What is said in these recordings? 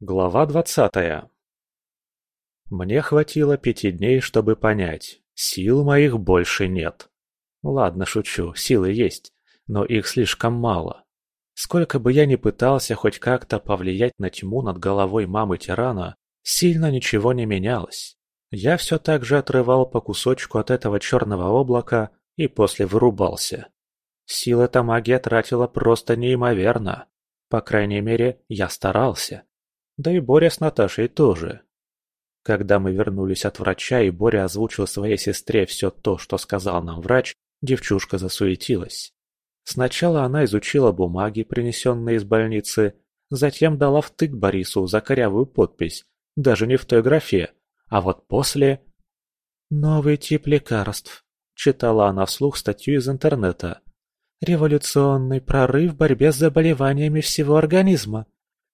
Глава двадцатая Мне хватило пяти дней, чтобы понять, сил моих больше нет. Ладно, шучу, силы есть, но их слишком мало. Сколько бы я ни пытался хоть как-то повлиять на тьму над головой мамы тирана, сильно ничего не менялось. Я все так же отрывал по кусочку от этого черного облака и после вырубался. Сил эта магия тратила просто неимоверно. По крайней мере, я старался. Да и Боря с Наташей тоже. Когда мы вернулись от врача и Боря озвучил своей сестре все то, что сказал нам врач, девчушка засуетилась. Сначала она изучила бумаги, принесенные из больницы, затем дала втык Борису за корявую подпись, даже не в той графе, а вот после... «Новый тип лекарств», — читала она вслух статью из интернета. «Революционный прорыв в борьбе с заболеваниями всего организма.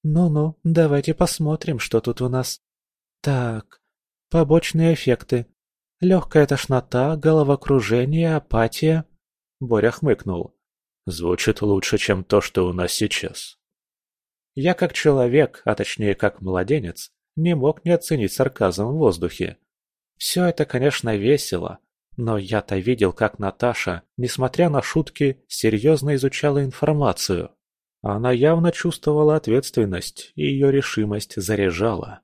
Ну-ну, давайте посмотрим, что тут у нас. Так, побочные эффекты. Легкая тошнота, головокружение, апатия». Боря хмыкнул. Звучит лучше, чем то, что у нас сейчас. Я как человек, а точнее как младенец, не мог не оценить сарказм в воздухе. Все это, конечно, весело, но я-то видел, как Наташа, несмотря на шутки, серьезно изучала информацию. Она явно чувствовала ответственность, и ее решимость заряжала.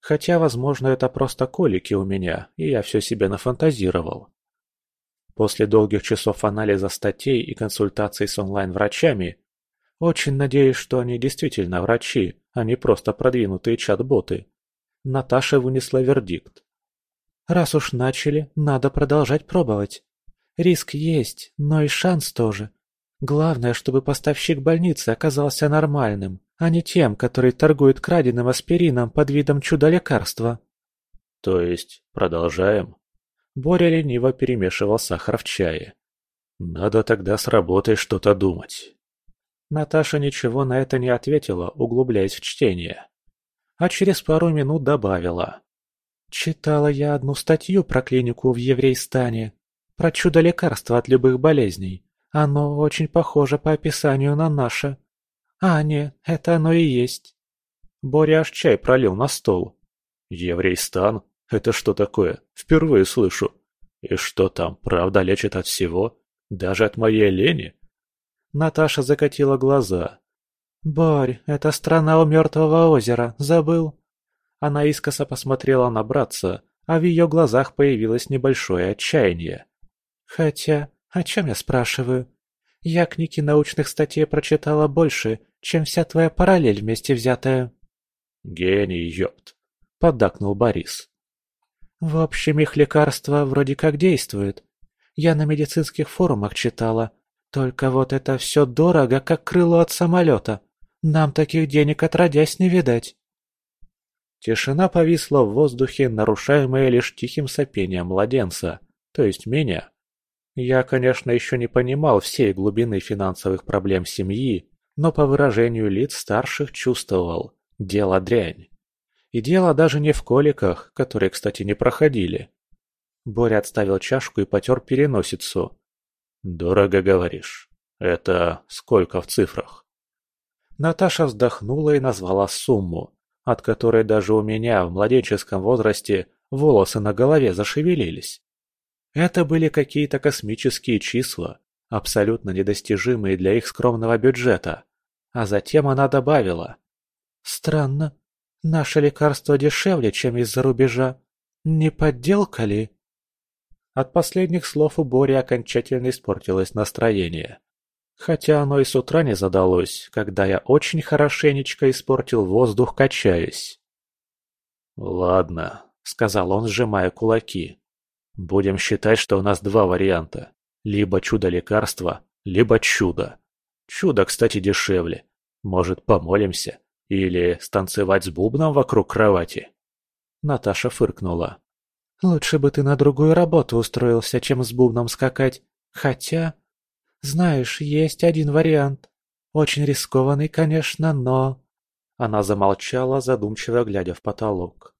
Хотя, возможно, это просто колики у меня, и я все себе нафантазировал. После долгих часов анализа статей и консультаций с онлайн-врачами, очень надеюсь, что они действительно врачи, а не просто продвинутые чат-боты, Наташа вынесла вердикт. «Раз уж начали, надо продолжать пробовать. Риск есть, но и шанс тоже. Главное, чтобы поставщик больницы оказался нормальным, а не тем, который торгует краденым аспирином под видом чудо-лекарства». «То есть продолжаем?» Боря лениво перемешивал сахар в чае. «Надо тогда с работой что-то думать». Наташа ничего на это не ответила, углубляясь в чтение. А через пару минут добавила. «Читала я одну статью про клинику в Еврейстане, про чудо-лекарство от любых болезней. Оно очень похоже по описанию на наше. А, нет, это оно и есть». Боря аж чай пролил на стол. «Еврейстан? Это что такое? Впервые слышу. И что там, правда лечит от всего? Даже от моей лени?» Наташа закатила глаза. «Борь, это страна у мертвого озера, забыл?» Она искоса посмотрела на братца, а в ее глазах появилось небольшое отчаяние. «Хотя, о чем я спрашиваю? Я книги научных статей прочитала больше, чем вся твоя параллель вместе взятая». «Гений, ёпт!» — поддакнул Борис. В общем, их лекарство вроде как действует. Я на медицинских форумах читала. Только вот это все дорого, как крыло от самолета. Нам таких денег отродясь не видать. Тишина повисла в воздухе, нарушаемая лишь тихим сопением младенца, то есть меня. Я, конечно, еще не понимал всей глубины финансовых проблем семьи, но по выражению лиц старших чувствовал – дело дрянь. И дело даже не в коликах, которые, кстати, не проходили. Боря отставил чашку и потер переносицу. «Дорого, говоришь. Это сколько в цифрах?» Наташа вздохнула и назвала сумму, от которой даже у меня в младенческом возрасте волосы на голове зашевелились. Это были какие-то космические числа, абсолютно недостижимые для их скромного бюджета. А затем она добавила. «Странно, Наше лекарство дешевле, чем из-за рубежа. Не подделка ли?» От последних слов у Бори окончательно испортилось настроение. Хотя оно и с утра не задалось, когда я очень хорошенечко испортил воздух, качаясь. «Ладно», — сказал он, сжимая кулаки. «Будем считать, что у нас два варианта. Либо чудо-лекарство, либо чудо. Чудо, кстати, дешевле. Может, помолимся? Или станцевать с бубном вокруг кровати?» Наташа фыркнула. «Лучше бы ты на другую работу устроился, чем с бубном скакать. Хотя, знаешь, есть один вариант. Очень рискованный, конечно, но...» Она замолчала, задумчиво глядя в потолок.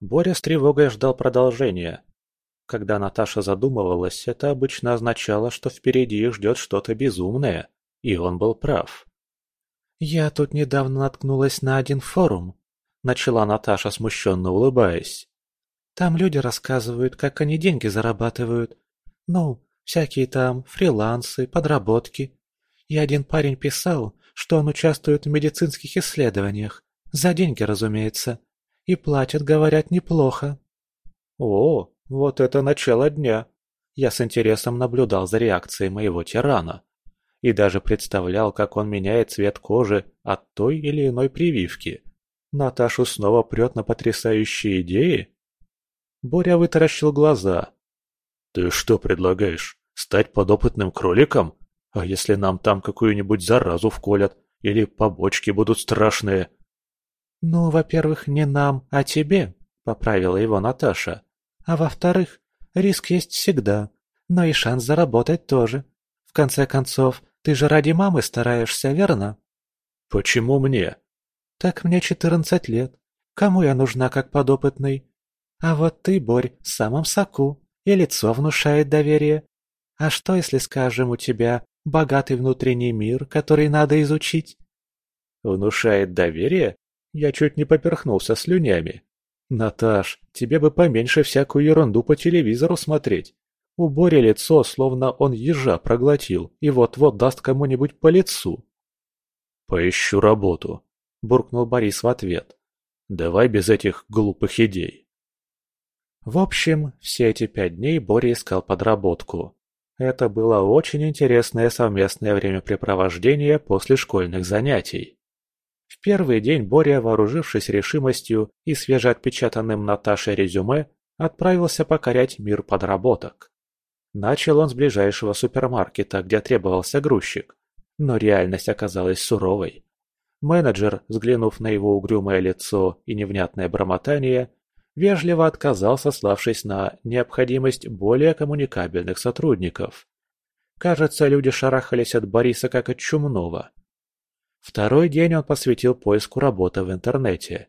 Боря с тревогой ждал продолжения. Когда Наташа задумывалась, это обычно означало, что впереди их ждет что-то безумное, и он был прав. «Я тут недавно наткнулась на один форум. — начала Наташа, смущенно улыбаясь. «Там люди рассказывают, как они деньги зарабатывают. Ну, всякие там фрилансы, подработки. И один парень писал, что он участвует в медицинских исследованиях. За деньги, разумеется. И платят, говорят, неплохо». «О, вот это начало дня!» Я с интересом наблюдал за реакцией моего тирана. И даже представлял, как он меняет цвет кожи от той или иной прививки. Наташу снова прет на потрясающие идеи? Боря вытаращил глаза. «Ты что предлагаешь? Стать подопытным кроликом? А если нам там какую-нибудь заразу вколят? Или побочки будут страшные?» «Ну, во-первых, не нам, а тебе», — поправила его Наташа. «А во-вторых, Риск есть всегда, но и шанс заработать тоже. В конце концов, ты же ради мамы стараешься, верно? Почему мне? Так мне четырнадцать лет. Кому я нужна как подопытный? А вот ты, Борь, в самом соку, и лицо внушает доверие. А что, если, скажем, у тебя богатый внутренний мир, который надо изучить? Внушает доверие? Я чуть не поперхнулся слюнями. «Наташ, тебе бы поменьше всякую ерунду по телевизору смотреть. У Бори лицо, словно он ежа проглотил и вот-вот даст кому-нибудь по лицу». «Поищу работу», — буркнул Борис в ответ. «Давай без этих глупых идей». В общем, все эти пять дней Боря искал подработку. Это было очень интересное совместное времяпрепровождение после школьных занятий. В первый день Боря, вооружившись решимостью и свежеотпечатанным Наташей резюме, отправился покорять мир подработок. Начал он с ближайшего супермаркета, где требовался грузчик. Но реальность оказалась суровой. Менеджер, взглянув на его угрюмое лицо и невнятное бормотание, вежливо отказался, сославшись на необходимость более коммуникабельных сотрудников. Кажется, люди шарахались от Бориса как от чумного. Второй день он посвятил поиску работы в интернете.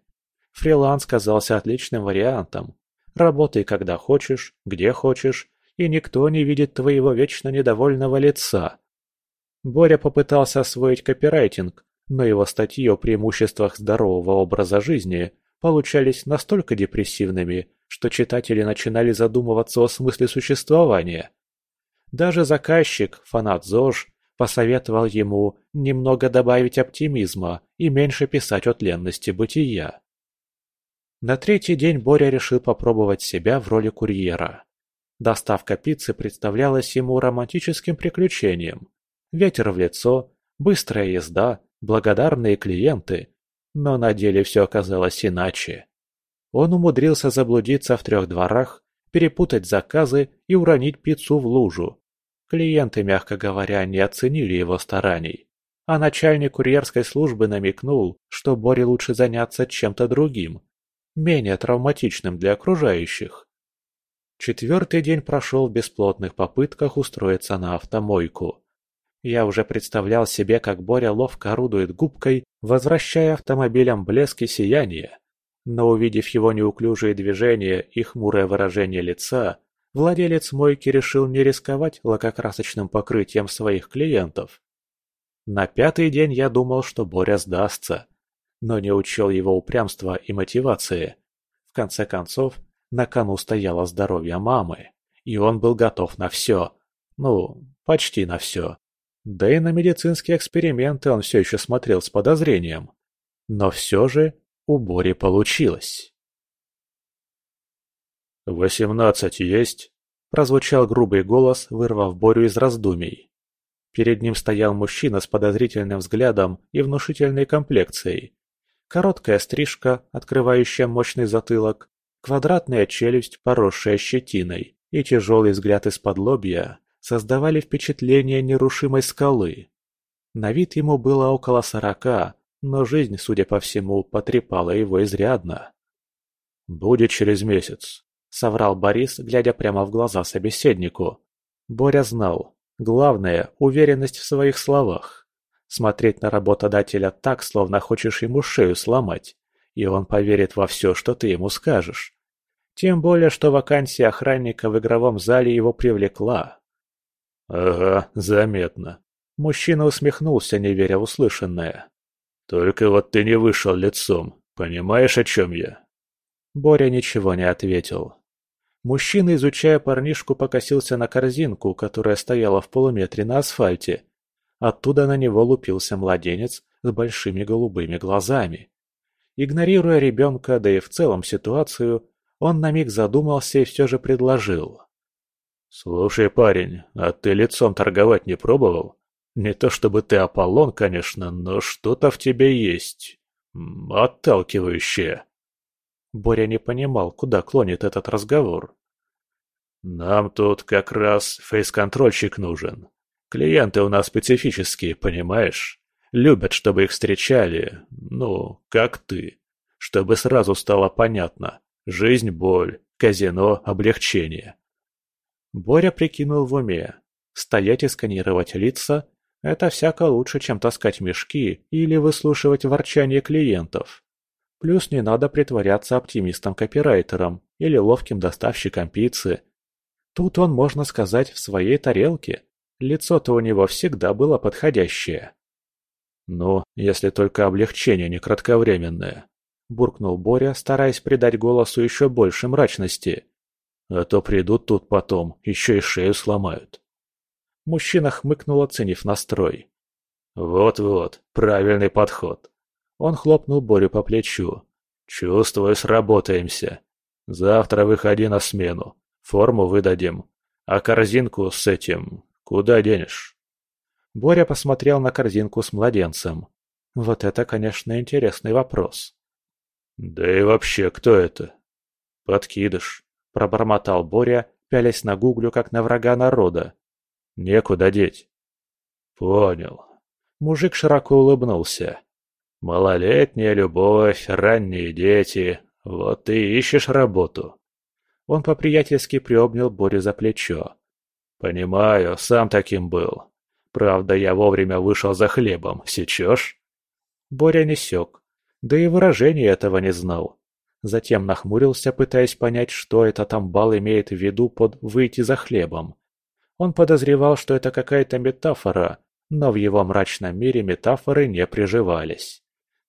Фриланс казался отличным вариантом. Работай когда хочешь, где хочешь, и никто не видит твоего вечно недовольного лица. Боря попытался освоить копирайтинг, но его статьи о преимуществах здорового образа жизни получались настолько депрессивными, что читатели начинали задумываться о смысле существования. Даже заказчик, фанат ЗОЖ, посоветовал ему немного добавить оптимизма и меньше писать о тленности бытия. На третий день Боря решил попробовать себя в роли курьера. Доставка пиццы представлялась ему романтическим приключением. Ветер в лицо, быстрая езда, благодарные клиенты. Но на деле все оказалось иначе. Он умудрился заблудиться в трех дворах, перепутать заказы и уронить пиццу в лужу, Клиенты, мягко говоря, не оценили его стараний. А начальник курьерской службы намекнул, что Боре лучше заняться чем-то другим, менее травматичным для окружающих. Четвертый день прошел в бесплотных попытках устроиться на автомойку. Я уже представлял себе, как Боря ловко орудует губкой, возвращая автомобилям блеск и сияние. Но увидев его неуклюжие движения и хмурое выражение лица, владелец мойки решил не рисковать лакокрасочным покрытием своих клиентов. На пятый день я думал, что Боря сдастся, но не учел его упрямства и мотивации. В конце концов, на кону стояло здоровье мамы, и он был готов на все. Ну, почти на все. Да и на медицинские эксперименты он все еще смотрел с подозрением. Но все же у Бори получилось. «Восемнадцать есть?» – прозвучал грубый голос, вырвав Борю из раздумий. Перед ним стоял мужчина с подозрительным взглядом и внушительной комплекцией. Короткая стрижка, открывающая мощный затылок, квадратная челюсть, поросшая щетиной, и тяжелый взгляд из-под лобья создавали впечатление нерушимой скалы. На вид ему было около сорока, но жизнь, судя по всему, потрепала его изрядно. «Будет через месяц», — соврал Борис, глядя прямо в глаза собеседнику. Боря знал. Главное — уверенность в своих словах. Смотреть на работодателя так, словно хочешь ему шею сломать, и он поверит во все, что ты ему скажешь. Тем более, что вакансия охранника в игровом зале его привлекла. «Ага, заметно». Мужчина усмехнулся, не веря в услышанное. «Только вот ты не вышел лицом, Понимаешь, о чем я?» Боря ничего не ответил. Мужчина, изучая парнишку, покосился на корзинку, которая стояла в полуметре на асфальте. Оттуда на него лупился младенец с большими голубыми глазами. Игнорируя ребенка, да и в целом ситуацию, он на миг задумался и все же предложил. «Слушай, парень, а ты лицом торговать не пробовал? Не то чтобы ты Аполлон, конечно, но что-то в тебе есть. Отталкивающее». Боря не понимал, куда клонит этот разговор. «Нам тут как раз фейс-контрольщик нужен. Клиенты у нас специфические, понимаешь? Любят, чтобы их встречали, ну, как ты. Чтобы сразу стало понятно. Жизнь – боль, казино – облегчение». Боря прикинул в уме. Стоять и сканировать лица – это всяко лучше, чем таскать мешки или выслушивать ворчание клиентов. Плюс не надо притворяться оптимистом-копирайтером или ловким доставщиком пиццы. Тут он, можно сказать, в своей тарелке. Лицо-то у него всегда было подходящее. «Ну, если только облегчение не кратковременное», – буркнул Боря, стараясь придать голосу еще больше мрачности. «А то придут тут потом, еще и шею сломают». Мужчина хмыкнул, оценив настрой. «Вот-вот, правильный подход. Он хлопнул Борю по плечу. «Чувствую, сработаемся. Завтра выходи на смену. Форму выдадим. А корзинку с этим куда денешь?» Боря посмотрел на корзинку с младенцем. Вот это, конечно, интересный вопрос. «Да и вообще, кто это?» «Подкидыш», — пробормотал Боря, пялясь на гуглю, как на врага народа. «Некуда деть». «Понял». Мужик широко улыбнулся. Малолетняя любовь, ранние дети. Вот ты ищешь работу. Он по-приятельски приобнял Борю за плечо. Понимаю, сам таким был. Правда, я вовремя вышел за хлебом. Сечешь? Боря не сёк. Да и выражения этого не знал. Затем нахмурился, пытаясь понять, что этот амбал имеет в виду под «выйти за хлебом». Он подозревал, что это какая-то метафора, но в его мрачном мире метафоры не приживались.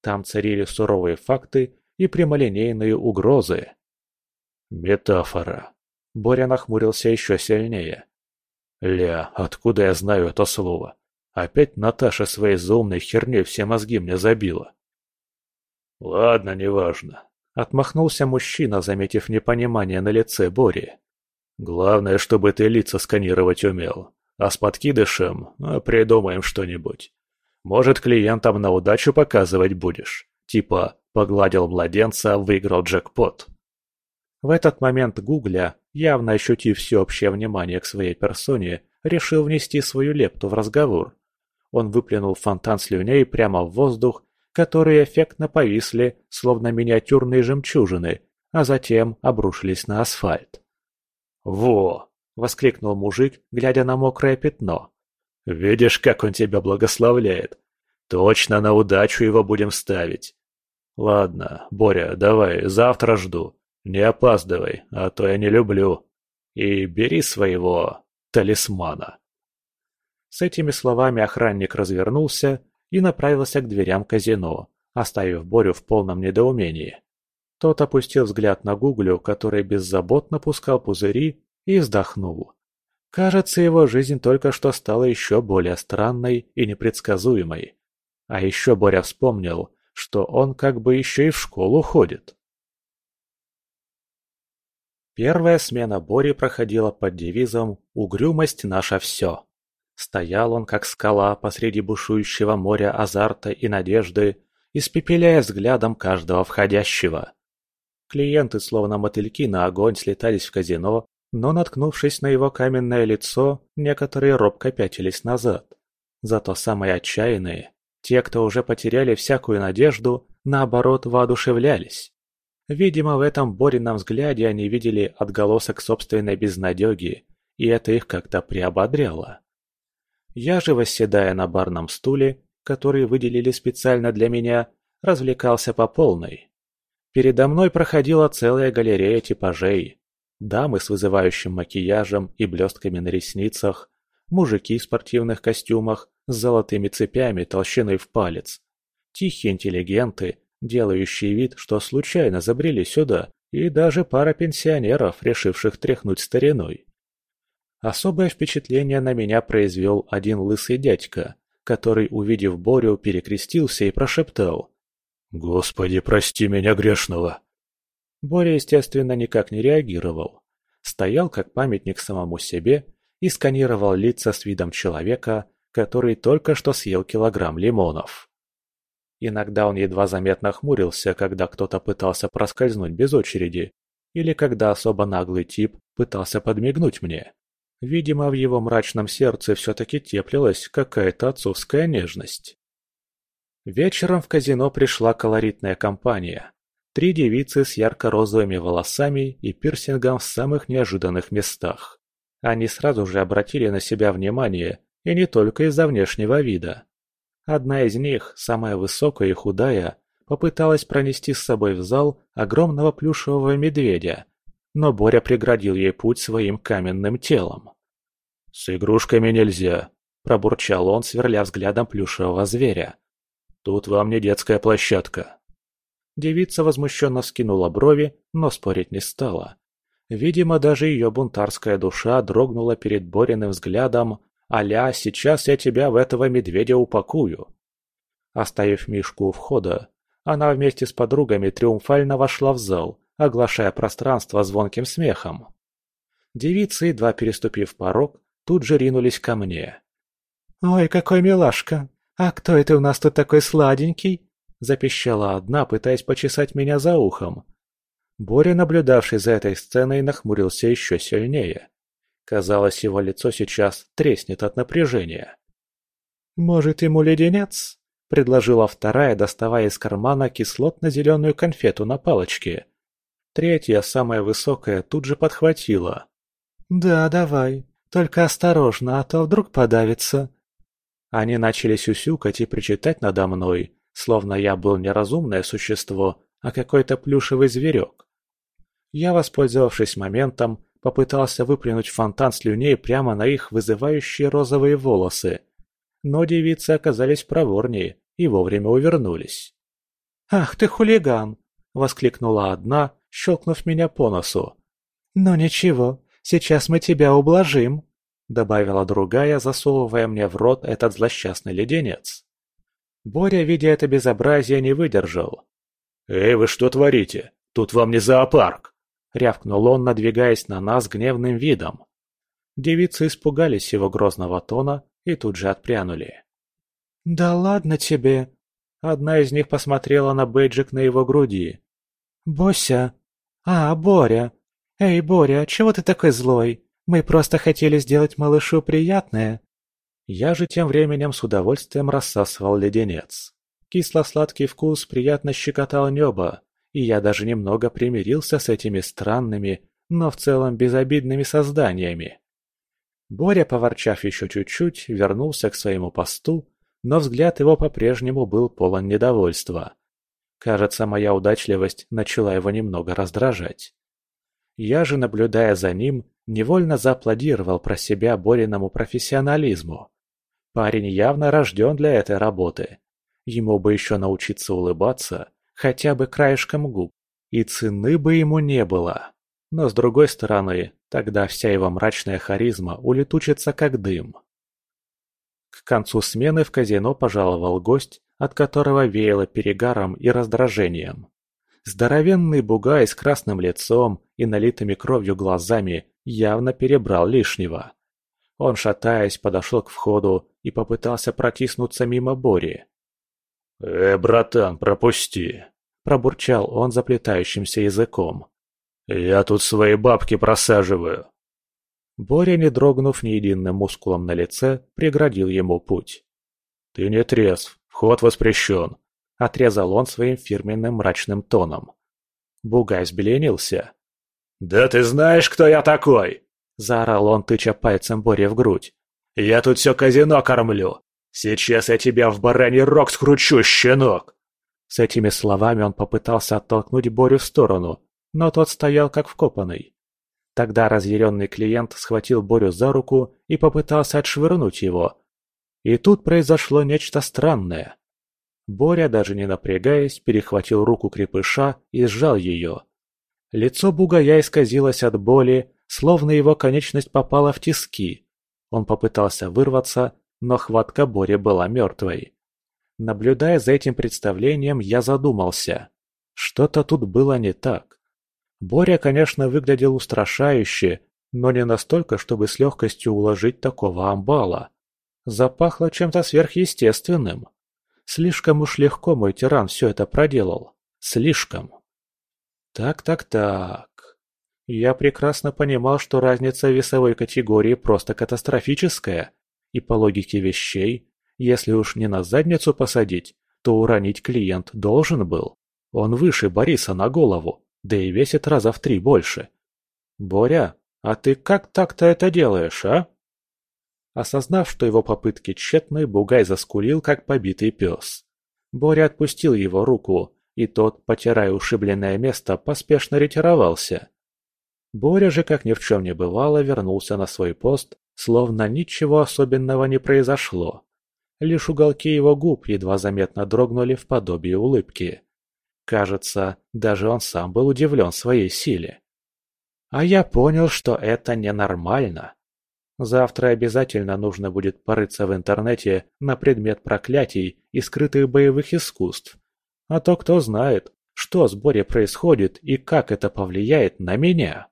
Там царили суровые факты и прямолинейные угрозы. Метафора. Боря нахмурился еще сильнее. Ля, откуда я знаю это слово? Опять Наташа своей заумной херней все мозги мне забила. Ладно, неважно. Отмахнулся мужчина, заметив непонимание на лице Бори. Главное, чтобы ты лица сканировать умел. А с подкидышем ну, придумаем что-нибудь. Может, клиентам на удачу показывать будешь. Типа, погладил младенца, выиграл джекпот. В этот момент Гугля, явно ощутив всеобщее внимание к своей персоне, решил внести свою лепту в разговор. Он выплюнул фонтан слюней прямо в воздух, которые эффектно повисли, словно миниатюрные жемчужины, а затем обрушились на асфальт. «Во!» — воскликнул мужик, глядя на мокрое пятно. Видишь, как он тебя благословляет. Точно на удачу его будем ставить. Ладно, Боря, давай, завтра жду. Не опаздывай, а то я не люблю. И бери своего талисмана. С этими словами охранник развернулся и направился к дверям казино, оставив Борю в полном недоумении. Тот опустил взгляд на Гуглю, который беззаботно пускал пузыри, и вздохнул. Кажется, его жизнь только что стала еще более странной и непредсказуемой. А еще Боря вспомнил, что он как бы еще и в школу ходит. Первая смена Бори проходила под девизом «Угрюмость – наше все». Стоял он, как скала, посреди бушующего моря азарта и надежды, испепеляя взглядом каждого входящего. Клиенты, словно мотыльки на огонь, слетались в казино но, наткнувшись на его каменное лицо, некоторые робко пятились назад. Зато самые отчаянные, те, кто уже потеряли всякую надежду, наоборот воодушевлялись. Видимо, в этом Борином взгляде они видели отголосок собственной безнадеги, и это их как-то приободряло. Я же, восседая на барном стуле, который выделили специально для меня, развлекался по полной. Передо мной проходила целая галерея типажей, дамы с вызывающим макияжем и блестками на ресницах, мужики в спортивных костюмах с золотыми цепями толщиной в палец, тихие интеллигенты, делающие вид, что случайно забрели сюда, и даже пара пенсионеров, решивших тряхнуть стариной. Особое впечатление на меня произвел один лысый дядька, который, увидев Борю, перекрестился и прошептал «Господи, прости меня грешного!». Боря, естественно, никак не реагировал. Стоял как памятник самому себе и сканировал лица с видом человека, который только что съел килограмм лимонов. Иногда он едва заметно хмурился, когда кто-то пытался проскользнуть без очереди, или когда особо наглый тип пытался подмигнуть мне. Видимо, в его мрачном сердце все-таки теплилась какая-то отцовская нежность. Вечером в казино пришла колоритная компания. Три девицы с ярко-розовыми волосами и пирсингом в самых неожиданных местах. Они сразу же обратили на себя внимание, и не только из-за внешнего вида. Одна из них, самая высокая и худая, попыталась пронести с собой в зал огромного плюшевого медведя, но Боря преградил ей путь своим каменным телом. «С игрушками нельзя», – пробурчал он, сверля взглядом плюшевого зверя. «Тут вам не детская площадка». Девица возмущенно вскинула брови, но спорить не стала. Видимо, даже ее бунтарская душа дрогнула перед Бориным взглядом «Аля, сейчас я тебя в этого медведя упакую». Оставив Мишку у входа, она вместе с подругами триумфально вошла в зал, оглашая пространство звонким смехом. Девицы, едва переступив порог, тут же ринулись ко мне. «Ой, какой милашка! А кто это у нас тут такой сладенький?» Запищала одна, пытаясь почесать меня за ухом. Боря, наблюдавший за этой сценой, нахмурился еще сильнее. Казалось, его лицо сейчас треснет от напряжения. «Может, ему леденец?» – предложила вторая, доставая из кармана кислотно-зеленую конфету на палочке. Третья, самая высокая, тут же подхватила. «Да, давай. Только осторожно, а то вдруг подавится». Они начали сюсюкать и причитать надо мной, словно я был не разумное существо, а какой-то плюшевый зверек. Я, воспользовавшись моментом, попытался выплюнуть фонтан слюней прямо на их вызывающие розовые волосы. Но девицы оказались проворнее и вовремя увернулись. «Ах ты хулиган!» — воскликнула одна, щелкнув меня по носу. «Ну ничего, сейчас мы тебя ублажим», — добавила другая, засовывая мне в рот этот злосчастный леденец. Боря, видя это безобразие, не выдержал. «Эй, вы что творите? Тут вам не зоопарк!» — рявкнул он, надвигаясь на нас гневным видом. Девицы испугались его грозного тона и тут же отпрянули. «Да ладно тебе!» Одна из них посмотрела на бейджик на его груди. «Бося! А, Боря! Эй, Боря, чего ты такой злой? Мы просто хотели сделать малышу приятное!» Я же тем временем с удовольствием рассасывал леденец. Кисло-сладкий вкус приятно щекотал небо, и я даже немного примирился с этими странными, но в целом безобидными созданиями. Боря, поворчав еще чуть-чуть, вернулся к своему посту, но взгляд его по-прежнему был полон недовольства. Кажется, моя удачливость начала его немного раздражать. Я же, наблюдая за ним, невольно зааплодировал про себя Бориному профессионализму. Парень явно рожден для этой работы. Ему бы еще научиться улыбаться, хотя бы краешком губ, и цены бы ему не было. Но с другой стороны, тогда вся его мрачная харизма улетучится как дым. К концу смены в казино пожаловал гость, от которого веяло перегаром и раздражением. Здоровенный бугай с красным лицом и налитыми кровью глазами явно перебрал лишнего. Он, шатаясь, подошел к входу и попытался протиснуться мимо Бори. «Э, братан, пропусти!» – пробурчал он заплетающимся языком. «Я тут свои бабки просаживаю!» Боря, не дрогнув ни единым мускулом на лице, преградил ему путь. «Ты не трезв, вход воспрещен», – отрезал он своим фирменным мрачным тоном. Бугай взбеленился. «Да ты знаешь, кто я такой?» – заорал он, тыча пальцем Боре в грудь. «Я тут все казино кормлю. Сейчас я тебя в бараний рог скручу, щенок!» С этими словами он попытался оттолкнуть Борю в сторону, но тот стоял как вкопанный. Тогда разъяренный клиент схватил Борю за руку и попытался отшвырнуть его. И тут произошло нечто странное. Боря, даже не напрягаясь, перехватил руку крепыша и сжал ее. Лицо бугая исказилось от боли, словно его конечность попала в тиски. Он попытался вырваться, но хватка Бори была мертвой. Наблюдая за этим представлением, я задумался. Что-то тут было не так. Боря, конечно, выглядел устрашающе, но не настолько, чтобы с легкостью уложить такого амбала. Запахло чем-то сверхъестественным. Слишком уж легко мой тиран все это проделал. Слишком. Так-так-так. Я прекрасно понимал, что разница весовой категории просто катастрофическая. И по логике вещей, если уж не на задницу посадить, то уронить клиент должен был. Он выше Бориса на голову, да и весит раза в три больше. «Боря, а ты как так-то это делаешь, а?» Осознав, что его попытки тщетны, Бугай заскулил, как побитый пес. Боря отпустил его руку, и тот, потирая ушибленное место, поспешно ретировался. Боря же, как ни в чем не бывало, вернулся на свой пост, словно ничего особенного не произошло. Лишь уголки его губ едва заметно дрогнули в подобии улыбки. Кажется, даже он сам был удивлен своей силе. А я понял, что это ненормально. Завтра обязательно нужно будет порыться в интернете на предмет проклятий и скрытых боевых искусств. А то кто знает, что с Борей происходит и как это повлияет на меня.